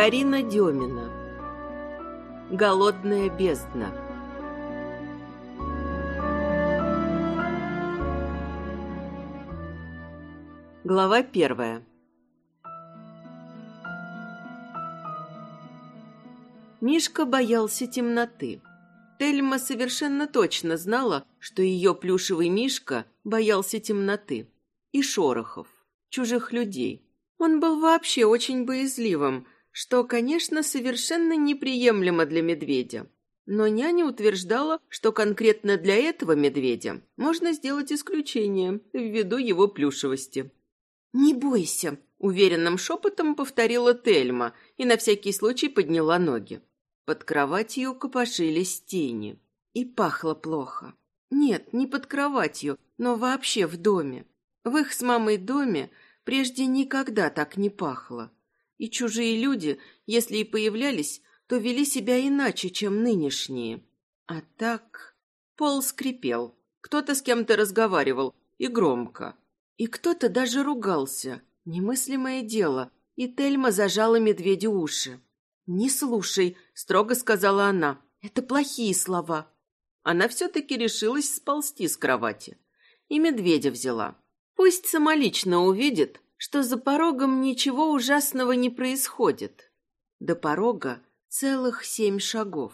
Карина Демина. Голодная бездна. Глава первая. Мишка боялся темноты. Тельма совершенно точно знала, что ее плюшевый Мишка боялся темноты и шорохов, чужих людей. Он был вообще очень боязливым, что, конечно, совершенно неприемлемо для медведя. Но няня утверждала, что конкретно для этого медведя можно сделать исключение ввиду его плюшевости. «Не бойся», — уверенным шепотом повторила Тельма и на всякий случай подняла ноги. Под кроватью копошились тени. И пахло плохо. Нет, не под кроватью, но вообще в доме. В их с мамой доме прежде никогда так не пахло. И чужие люди, если и появлялись, то вели себя иначе, чем нынешние. А так... Пол скрипел. Кто-то с кем-то разговаривал, и громко. И кто-то даже ругался. Немыслимое дело. И Тельма зажала медведю уши. «Не слушай», — строго сказала она. «Это плохие слова». Она все-таки решилась сползти с кровати. И медведя взяла. Пусть самолично увидит, что за порогом ничего ужасного не происходит. До порога целых семь шагов.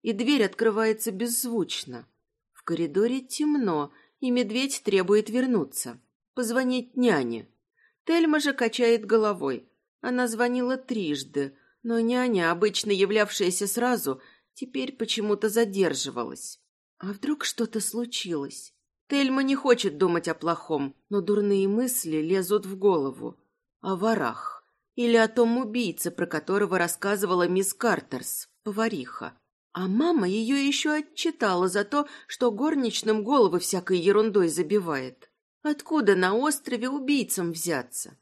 И дверь открывается беззвучно. В коридоре темно, и медведь требует вернуться. Позвонить няне. Тельма же качает головой. Она звонила трижды, но няня, обычно являвшаяся сразу, теперь почему-то задерживалась. А вдруг что-то случилось? Тельма не хочет думать о плохом, но дурные мысли лезут в голову. О ворах. Или о том убийце, про которого рассказывала мисс Картерс, повариха. А мама ее еще отчитала за то, что горничным головы всякой ерундой забивает. Откуда на острове убийцам взяться?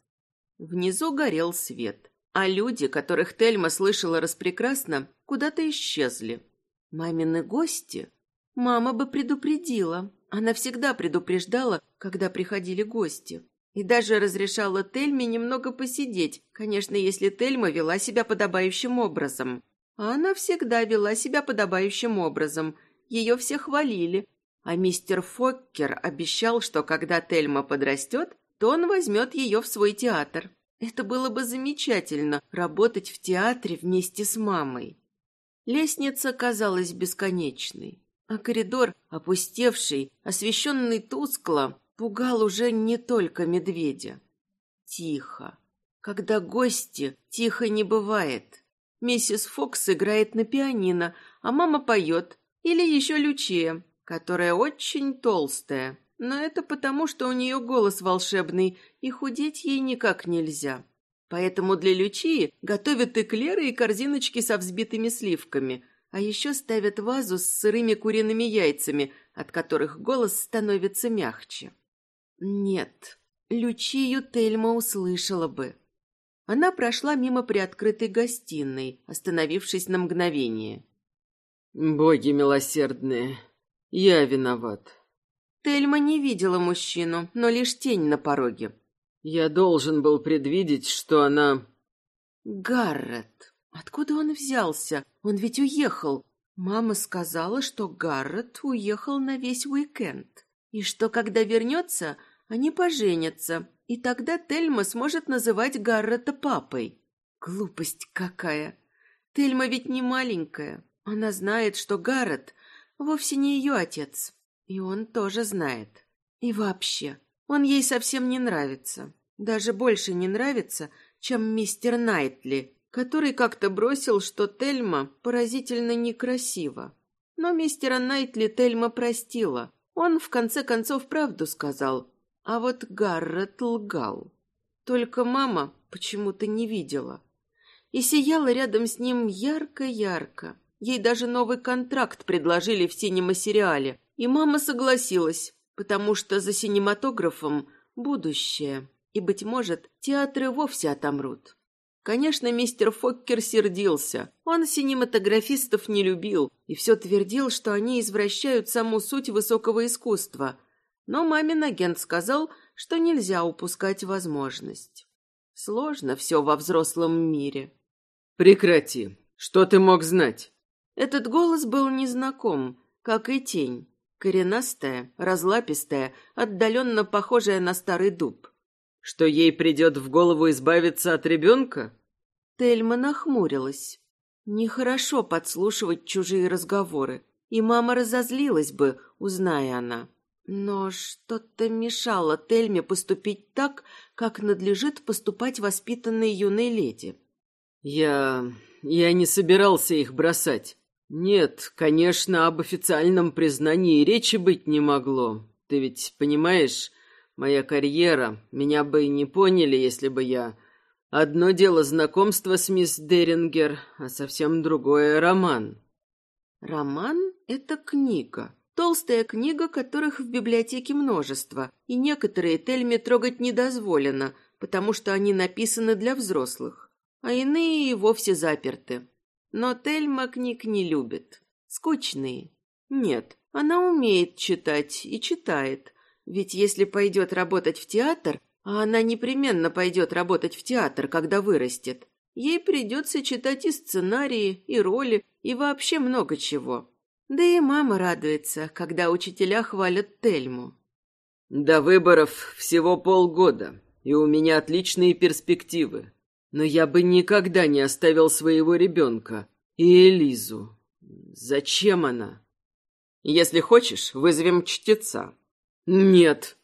Внизу горел свет а люди, которых Тельма слышала распрекрасно, куда-то исчезли. Мамины гости? Мама бы предупредила. Она всегда предупреждала, когда приходили гости. И даже разрешала Тельме немного посидеть, конечно, если Тельма вела себя подобающим образом. А она всегда вела себя подобающим образом. Ее все хвалили. А мистер Фоккер обещал, что когда Тельма подрастет, то он возьмет ее в свой театр. Это было бы замечательно работать в театре вместе с мамой. Лестница казалась бесконечной, а коридор, опустевший, освещенный тускло, пугал уже не только медведя. Тихо. Когда гости, тихо не бывает. Миссис Фокс играет на пианино, а мама поет, или еще Лючия, которая очень толстая, но это потому, что у нее голос волшебный, и худеть ей никак нельзя. Поэтому для Лючии готовят эклеры и корзиночки со взбитыми сливками, а еще ставят вазу с сырыми куриными яйцами, от которых голос становится мягче. Нет, Лючию Тельма услышала бы. Она прошла мимо приоткрытой гостиной, остановившись на мгновение. «Боги милосердные, я виноват», Тельма не видела мужчину, но лишь тень на пороге. Я должен был предвидеть, что она... Гаррет. Откуда он взялся? Он ведь уехал. Мама сказала, что Гаррет уехал на весь уикенд. И что, когда вернется, они поженятся. И тогда Тельма сможет называть Гаррета папой. Глупость какая. Тельма ведь не маленькая. Она знает, что Гаррет вовсе не ее отец. И он тоже знает. И вообще, он ей совсем не нравится. Даже больше не нравится, чем мистер Найтли, который как-то бросил, что Тельма поразительно некрасива. Но мистера Найтли Тельма простила. Он, в конце концов, правду сказал. А вот Гаррет лгал. Только мама почему-то не видела. И сияла рядом с ним ярко-ярко. Ей даже новый контракт предложили в синема-сериале, и мама согласилась, потому что за синематографом будущее, и, быть может, театры вовсе отомрут. Конечно, мистер Фоккер сердился. Он синематографистов не любил и все твердил, что они извращают саму суть высокого искусства. Но мамин агент сказал, что нельзя упускать возможность. Сложно все во взрослом мире. Прекрати. Что ты мог знать? Этот голос был незнаком, как и тень. Коренастая, разлапистая, отдаленно похожая на старый дуб. Что ей придет в голову избавиться от ребенка? Тельма нахмурилась. Нехорошо подслушивать чужие разговоры, и мама разозлилась бы, узная она. Но что-то мешало Тельме поступить так, как надлежит поступать воспитанной юной леди. «Я... я не собирался их бросать. Нет, конечно, об официальном признании речи быть не могло. Ты ведь понимаешь, моя карьера, меня бы и не поняли, если бы я... Одно дело знакомство с мисс Дерингер, а совсем другое — роман. Роман — это книга. Толстая книга, которых в библиотеке множество, и некоторые Тельме трогать не дозволено, потому что они написаны для взрослых, а иные и вовсе заперты. Но Тельма книг не любит. Скучные. Нет, она умеет читать и читает. Ведь если пойдет работать в театр, а она непременно пойдет работать в театр, когда вырастет, ей придется читать и сценарии, и роли, и вообще много чего. Да и мама радуется, когда учителя хвалят Тельму. До выборов всего полгода, и у меня отличные перспективы. Но я бы никогда не оставил своего ребенка и Элизу. Зачем она? Если хочешь, вызовем чтеца. Нет.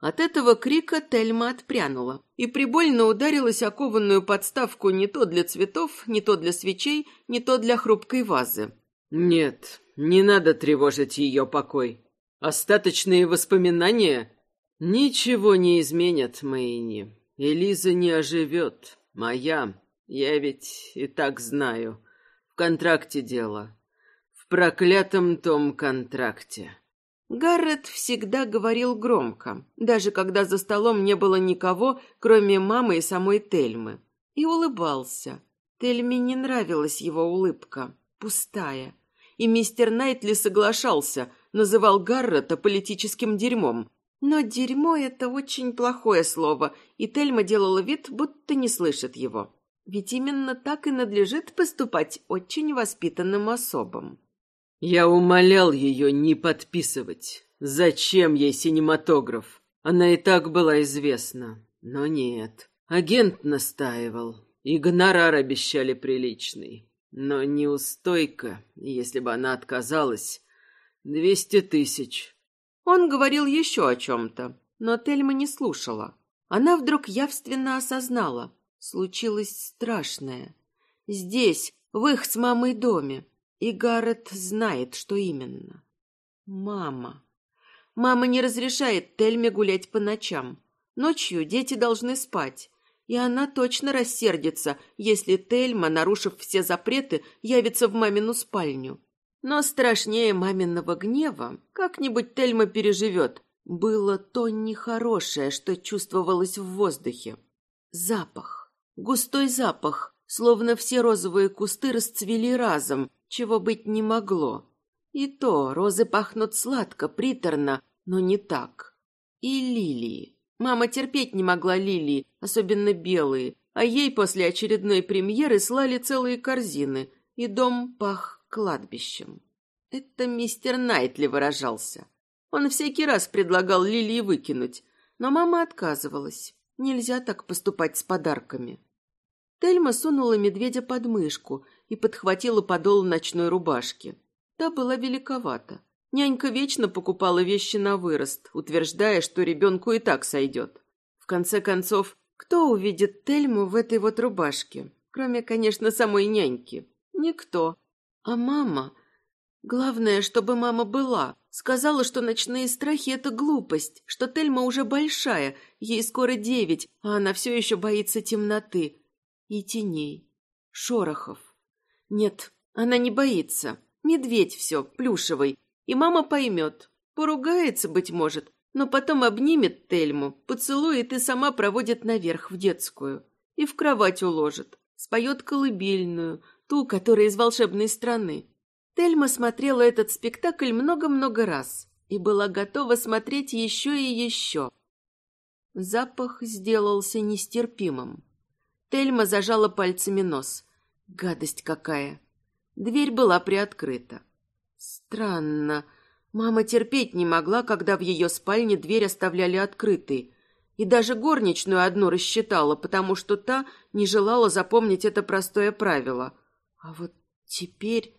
От этого крика Тельма отпрянула и прибольно ударилась о кованую подставку не то для цветов, не то для свечей, не то для хрупкой вазы. Нет, не надо тревожить ее покой. Остаточные воспоминания ничего не изменят, Мэйни. Элиза не оживет. Моя, я ведь и так знаю. В контракте дело. В проклятом том контракте. Гаррет всегда говорил громко, даже когда за столом не было никого, кроме мамы и самой Тельмы. И улыбался. Тельме не нравилась его улыбка, пустая. И мистер Найтли соглашался, называл Гаррета политическим дерьмом, но «дерьмо» — это очень плохое слово, и Тельма делала вид, будто не слышит его. Ведь именно так и надлежит поступать очень воспитанным особам. Я умолял ее не подписывать. Зачем ей синематограф? Она и так была известна. Но нет. Агент настаивал. И гонорар обещали приличный. Но неустойка, если бы она отказалась. Двести тысяч. Он говорил еще о чем-то, но Тельма не слушала. Она вдруг явственно осознала. Случилось страшное. Здесь, в их с мамой доме. И Гаррет знает, что именно. Мама. Мама не разрешает Тельме гулять по ночам. Ночью дети должны спать. И она точно рассердится, если Тельма, нарушив все запреты, явится в мамину спальню. Но страшнее маминого гнева, как-нибудь Тельма переживет, было то нехорошее, что чувствовалось в воздухе. Запах. Густой запах, словно все розовые кусты расцвели разом, чего быть не могло. И то розы пахнут сладко, приторно, но не так. И лилии. Мама терпеть не могла лилии, особенно белые, а ей после очередной премьеры слали целые корзины, и дом пах кладбищем. Это мистер Найтли выражался. Он всякий раз предлагал лилии выкинуть, но мама отказывалась. Нельзя так поступать с подарками. Тельма сунула медведя под мышку и подхватила подол ночной рубашки. Та была великовата. Нянька вечно покупала вещи на вырост, утверждая, что ребенку и так сойдет. В конце концов, кто увидит Тельму в этой вот рубашке? Кроме, конечно, самой няньки. Никто. А мама... Главное, чтобы мама была. Сказала, что ночные страхи — это глупость, что Тельма уже большая, ей скоро девять, а она все еще боится темноты и теней, шорохов. Нет, она не боится. Медведь все, плюшевый. И мама поймет. Поругается, быть может, но потом обнимет Тельму, поцелует и сама проводит наверх в детскую. И в кровать уложит. Споет колыбельную, ту, которая из волшебной страны. Тельма смотрела этот спектакль много-много раз и была готова смотреть еще и еще. Запах сделался нестерпимым. Тельма зажала пальцами нос. Гадость какая. Дверь была приоткрыта. Странно. Мама терпеть не могла, когда в ее спальне дверь оставляли открытой. И даже горничную одну рассчитала, потому что та не желала запомнить это простое правило. А вот теперь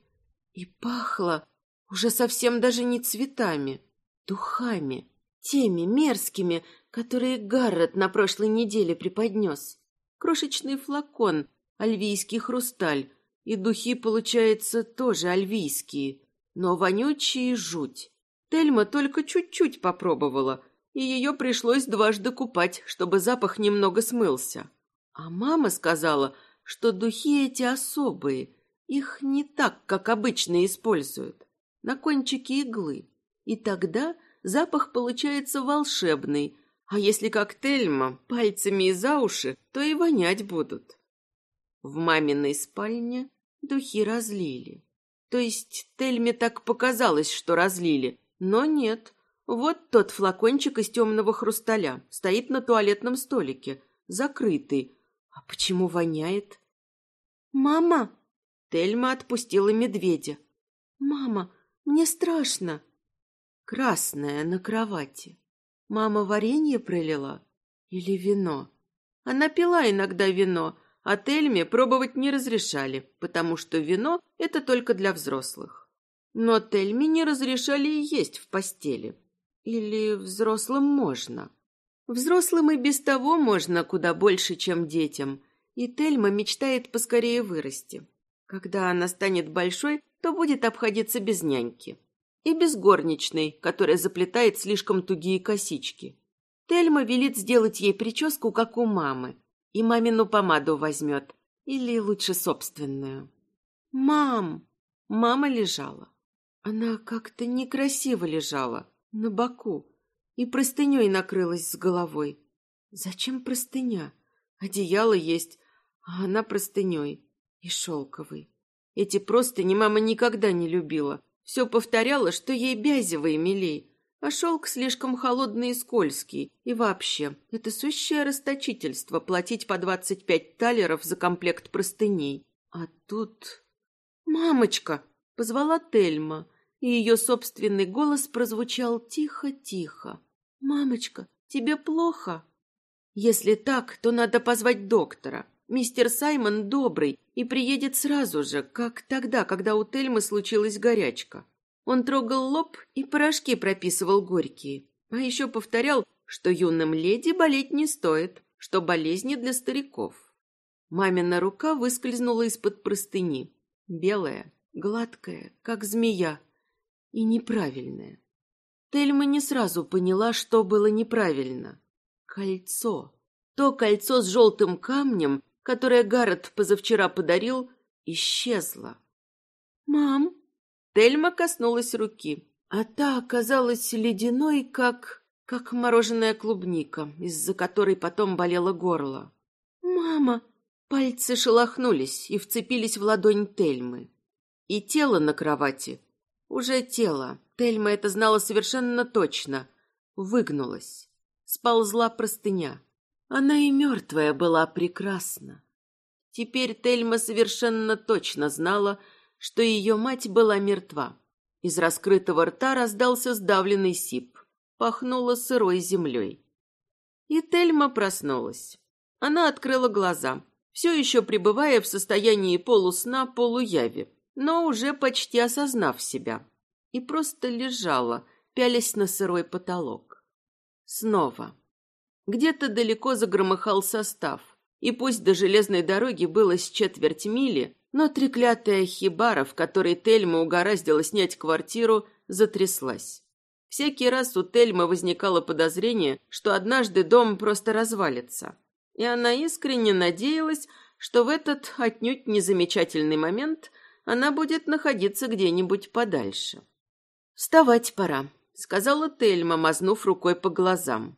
и пахло уже совсем даже не цветами, духами, теми мерзкими, которые Гаррет на прошлой неделе преподнес. Крошечный флакон, альвийский хрусталь, и духи, получается, тоже альвийские, но вонючие жуть. Тельма только чуть-чуть попробовала, и ее пришлось дважды купать, чтобы запах немного смылся. А мама сказала, что духи эти особые, их не так, как обычно используют, на кончике иглы. И тогда запах получается волшебный, а если как Тельма, пальцами и за уши, то и вонять будут. В маминой спальне Духи разлили. То есть Тельме так показалось, что разлили, но нет. Вот тот флакончик из темного хрусталя стоит на туалетном столике, закрытый. А почему воняет? «Мама!» Тельма отпустила медведя. «Мама, мне страшно!» Красная на кровати. Мама варенье пролила? Или вино? Она пила иногда вино, а Тельме пробовать не разрешали, потому что вино – это только для взрослых. Но Тельме не разрешали и есть в постели. Или взрослым можно. Взрослым и без того можно куда больше, чем детям. И Тельма мечтает поскорее вырасти. Когда она станет большой, то будет обходиться без няньки. И без горничной, которая заплетает слишком тугие косички. Тельма велит сделать ей прическу, как у мамы, и мамину помаду возьмет. Или лучше собственную. «Мам!» Мама лежала. Она как-то некрасиво лежала, на боку, и простыней накрылась с головой. Зачем простыня? Одеяло есть, а она простыней и шелковой. Эти простыни мама никогда не любила. Все повторяла, что ей бязевые милей, а шелк слишком холодный и скользкий. И вообще, это сущее расточительство платить по двадцать пять талеров за комплект простыней. А тут... «Мамочка!» — позвала Тельма, и ее собственный голос прозвучал тихо-тихо. «Мамочка, тебе плохо?» «Если так, то надо позвать доктора. Мистер Саймон добрый и приедет сразу же, как тогда, когда у Тельмы случилась горячка. Он трогал лоб и порошки прописывал горькие. А еще повторял, что юным леди болеть не стоит, что болезни для стариков. Мамина рука выскользнула из-под простыни. Белая, гладкая, как змея. И неправильная. Тельма не сразу поняла, что было неправильно. Кольцо. То кольцо с желтым камнем, которое Гаррет позавчера подарил, исчезло. «Мам!» Тельма коснулась руки, а та оказалась ледяной, как... как мороженая клубника, из-за которой потом болело горло. «Мама!» Пальцы шелохнулись и вцепились в ладонь Тельмы. И тело на кровати, уже тело, Тельма это знала совершенно точно, выгнулось. Сползла простыня. Она и мертвая была прекрасна. Теперь Тельма совершенно точно знала, что ее мать была мертва. Из раскрытого рта раздался сдавленный сип. Пахнуло сырой землей. И Тельма проснулась. Она открыла глаза, все еще пребывая в состоянии полусна, полуяви, но уже почти осознав себя. И просто лежала, пялясь на сырой потолок. Снова. Где-то далеко загромыхал состав, и пусть до железной дороги было с четверть мили, но треклятая хибара, в которой Тельма угораздила снять квартиру, затряслась. Всякий раз у Тельмы возникало подозрение, что однажды дом просто развалится. И она искренне надеялась, что в этот отнюдь незамечательный момент она будет находиться где-нибудь подальше. «Вставать пора», — сказала Тельма, мазнув рукой по глазам.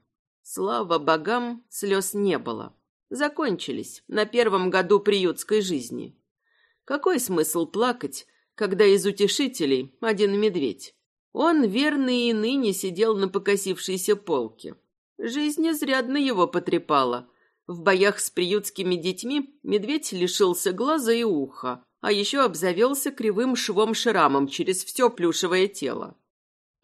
Слава богам, слез не было. Закончились на первом году приютской жизни. Какой смысл плакать, когда из утешителей один медведь? Он, верный и ныне, сидел на покосившейся полке. Жизнь изрядно его потрепала, В боях с приютскими детьми медведь лишился глаза и уха, а еще обзавелся кривым швом-шрамом через все плюшевое тело.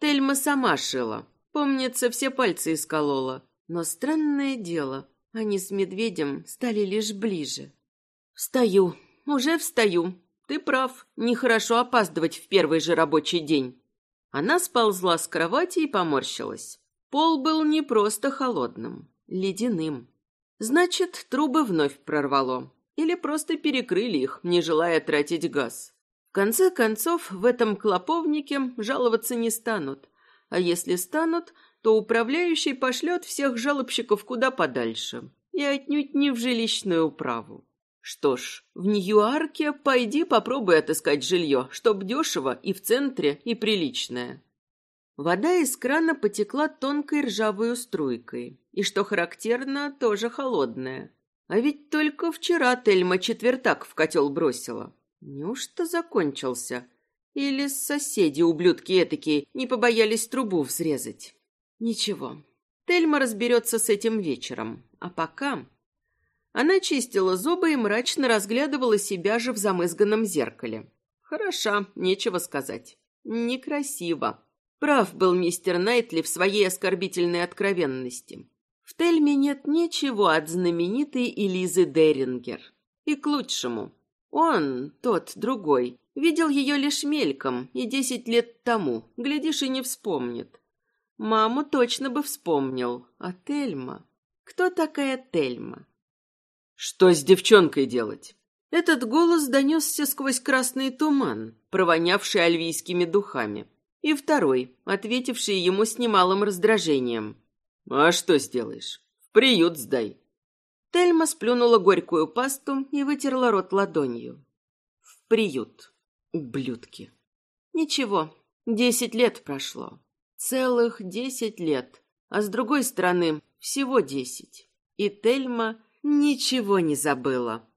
Тельма сама шила. Помнится, все пальцы исколола. Но странное дело, они с медведем стали лишь ближе. «Встаю, уже встаю. Ты прав, нехорошо опаздывать в первый же рабочий день». Она сползла с кровати и поморщилась. Пол был не просто холодным, ледяным. Значит, трубы вновь прорвало. Или просто перекрыли их, не желая тратить газ. В конце концов, в этом клоповнике жаловаться не станут. А если станут, то управляющий пошлет всех жалобщиков куда подальше. И отнюдь не в жилищную управу. Что ж, в Нью-Арке пойди попробуй отыскать жилье, чтоб дешево и в центре, и приличное. Вода из крана потекла тонкой ржавой струйкой, и, что характерно, тоже холодная. А ведь только вчера Тельма четвертак в котел бросила. Неужто закончился? Или соседи, ублюдки этакие, не побоялись трубу взрезать? Ничего, Тельма разберется с этим вечером. А пока... Она чистила зубы и мрачно разглядывала себя же в замызганном зеркале. Хороша, нечего сказать. Некрасиво. Прав был мистер Найтли в своей оскорбительной откровенности. В Тельме нет ничего от знаменитой Элизы Дерингер. И к лучшему. Он, тот, другой, видел ее лишь мельком и десять лет тому, глядишь, и не вспомнит. Маму точно бы вспомнил, а Тельма... Кто такая Тельма? Что с девчонкой делать? Этот голос донесся сквозь красный туман, провонявший альвийскими духами и второй, ответивший ему с немалым раздражением. «А что сделаешь? В приют сдай». Тельма сплюнула горькую пасту и вытерла рот ладонью. «В приют. Ублюдки». «Ничего, десять лет прошло. Целых десять лет. А с другой стороны, всего десять. И Тельма ничего не забыла».